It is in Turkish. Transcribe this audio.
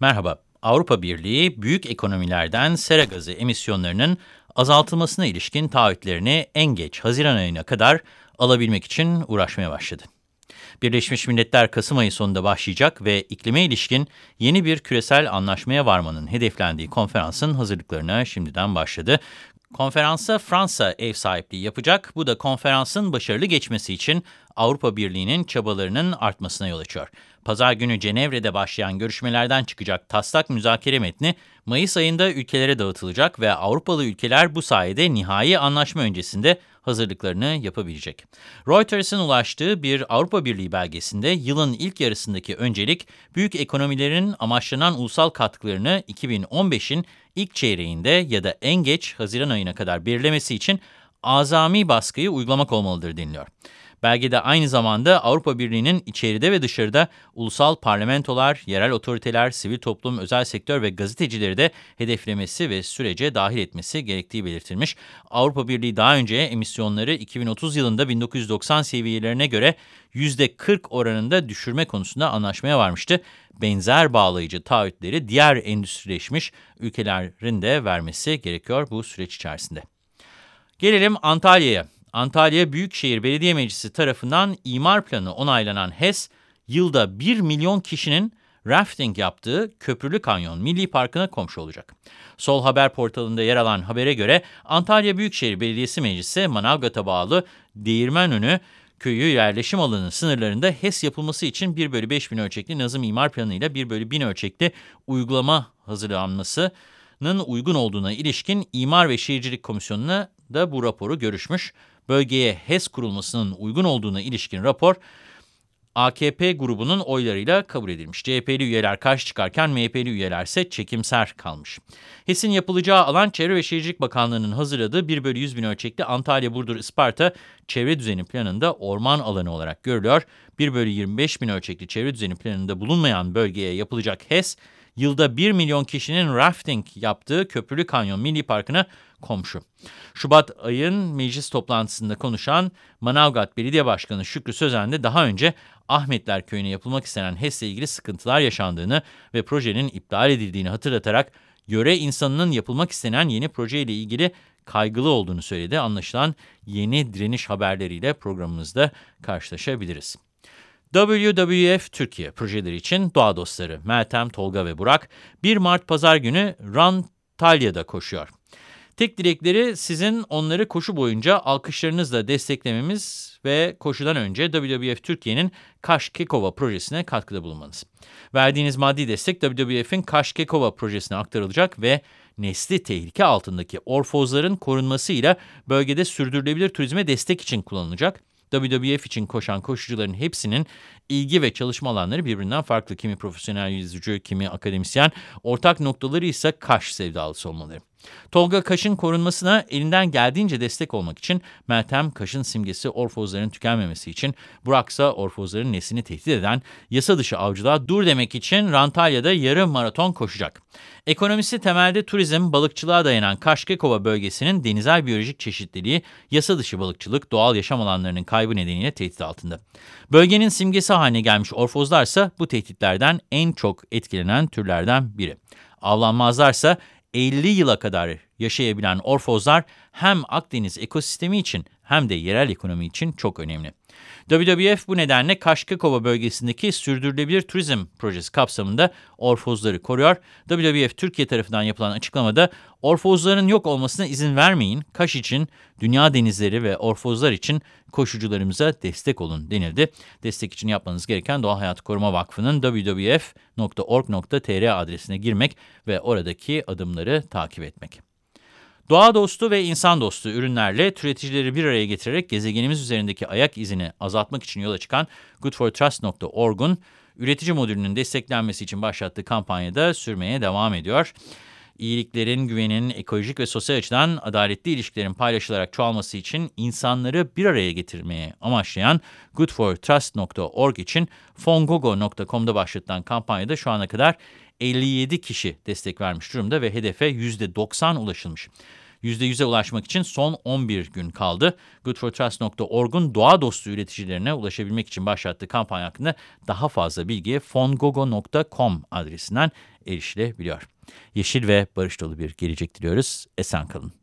Merhaba. Avrupa Birliği büyük ekonomilerden sera gazı emisyonlarının azaltılmasına ilişkin taahhütlerini en geç Haziran ayına kadar alabilmek için uğraşmaya başladı. Birleşmiş Milletler Kasım ayı sonunda başlayacak ve iklime ilişkin yeni bir küresel anlaşmaya varmanın hedeflendiği konferansın hazırlıklarına şimdiden başladı. Konferansa Fransa ev sahipliği yapacak. Bu da konferansın başarılı geçmesi için Avrupa Birliği'nin çabalarının artmasına yol açıyor. Pazar günü Cenevre'de başlayan görüşmelerden çıkacak taslak müzakere metni Mayıs ayında ülkelere dağıtılacak ve Avrupalı ülkeler bu sayede nihai anlaşma öncesinde hazırlıklarını yapabilecek. Reuters'ın ulaştığı bir Avrupa Birliği belgesinde yılın ilk yarısındaki öncelik büyük ekonomilerin amaçlanan ulusal katkılarını 2015'in ilk çeyreğinde ya da en geç Haziran ayına kadar belirlemesi için azami baskıyı uygulamak olmalıdır deniliyor. Belgede aynı zamanda Avrupa Birliği'nin içeride ve dışarıda ulusal parlamentolar, yerel otoriteler, sivil toplum, özel sektör ve gazetecileri de hedeflemesi ve sürece dahil etmesi gerektiği belirtilmiş. Avrupa Birliği daha önce emisyonları 2030 yılında 1990 seviyelerine göre %40 oranında düşürme konusunda anlaşmaya varmıştı. Benzer bağlayıcı taahhütleri diğer endüstrileşmiş ülkelerin de vermesi gerekiyor bu süreç içerisinde. Gelelim Antalya'ya. Antalya Büyükşehir Belediye Meclisi tarafından imar planı onaylanan HES, yılda 1 milyon kişinin rafting yaptığı Köprülü Kanyon Milli Parkı'na komşu olacak. Sol Haber portalında yer alan habere göre Antalya Büyükşehir Belediyesi Meclisi Manavgat'a bağlı Değirmenönü köyü yerleşim alanı sınırlarında HES yapılması için 1 bölü 5 bin ölçekli nazım imar planıyla 1 bölü 1000 ölçekli uygulama hazırlanmasının uygun olduğuna ilişkin İmar ve Şehircilik Komisyonu'na da bu raporu görüşmüş bölgeye HES kurulmasının uygun olduğuna ilişkin rapor, AKP grubunun oylarıyla kabul edilmiş. CHP'li üyeler karşı çıkarken MHP'li üyeler ise çekimser kalmış. HES'in yapılacağı alan Çevre ve Şehircilik Bakanlığı'nın hazırladığı 1 bölü 100 bin ölçekli Antalya, Burdur, Isparta çevre düzeni planında orman alanı olarak görülüyor. 1 bölü 25 bin ölçekli çevre düzeni planında bulunmayan bölgeye yapılacak HES, yılda 1 milyon kişinin rafting yaptığı Köprülü Kanyon Milli Parkı'na komşu. Şubat ayın meclis toplantısında konuşan Manavgat Belediye Başkanı Şükrü Sözen de daha önce Ahmetler Köyü'ne yapılmak istenen HES'le ilgili sıkıntılar yaşandığını ve projenin iptal edildiğini hatırlatarak yöre insanının yapılmak istenen yeni projeyle ilgili kaygılı olduğunu söyledi. Anlaşılan yeni direniş haberleriyle programımızda karşılaşabiliriz. WWF Türkiye projeleri için doğa dostları Meltem, Tolga ve Burak 1 Mart Pazar günü Run Talya'da koşuyor. Tek dilekleri sizin onları koşu boyunca alkışlarınızla desteklememiz ve koşudan önce WWF Türkiye'nin Kaş Kekova projesine katkıda bulunmanız. Verdiğiniz maddi destek WWF'in Kaş Kekova projesine aktarılacak ve nesli tehlike altındaki orfozların korunmasıyla bölgede sürdürülebilir turizme destek için kullanılacak. WWF için koşan koşucuların hepsinin ilgi ve çalışma alanları birbirinden farklı. Kimi profesyonel yüzücü, kimi akademisyen. Ortak noktaları ise Kaş sevdalısı olmaları. Tolga Kaş'ın korunmasına elinden geldiğince destek olmak için, Meltem Kaş'ın simgesi orfozların tükenmemesi için, Buraksa orfozların neslini tehdit eden yasa dışı avcılığa dur demek için Rantalya'da yarım maraton koşacak. Ekonomisi temelde turizm, balıkçılığa dayanan Kaşkekova bölgesinin denizel biyolojik çeşitliliği, yasa dışı balıkçılık, doğal yaşam alanlarının kaybı nedeniyle tehdit altında. Bölgenin simgesi haline gelmiş orfozlarsa bu tehditlerden en çok etkilenen türlerden biri. Avlanmazlarsa 50 yıla kadar yaşayabilen orfozlar hem Akdeniz ekosistemi için hem de yerel ekonomi için çok önemli. WWF bu nedenle Kaşkakova bölgesindeki sürdürülebilir turizm projesi kapsamında orfozları koruyor. WWF Türkiye tarafından yapılan açıklamada orfozların yok olmasına izin vermeyin. Kaş için, dünya denizleri ve orfozlar için koşucularımıza destek olun denildi. Destek için yapmanız gereken Doğa Hayatı Koruma Vakfı'nın www.org.tr adresine girmek ve oradaki adımları takip etmek. Doğa dostu ve insan dostu ürünlerle türeticileri bir araya getirerek gezegenimiz üzerindeki ayak izini azaltmak için yola çıkan goodfortrust.org'un üretici modülünün desteklenmesi için başlattığı kampanyada sürmeye devam ediyor. İyiliklerin, güvenin, ekolojik ve sosyal açıdan adaletli ilişkilerin paylaşılarak çoğalması için insanları bir araya getirmeye amaçlayan goodfortrust.org için fongogo.com'da başlatılan kampanyada şu ana kadar 57 kişi destek vermiş durumda ve hedefe %90 ulaşılmış. %100'e ulaşmak için son 11 gün kaldı. Goodfortrust.org'un doğa dostu üreticilerine ulaşabilmek için başlattığı kampanya hakkında daha fazla bilgiye fongogo.com adresinden erişilebiliyor. Yeşil ve barış dolu bir gelecek diliyoruz. Esen kalın.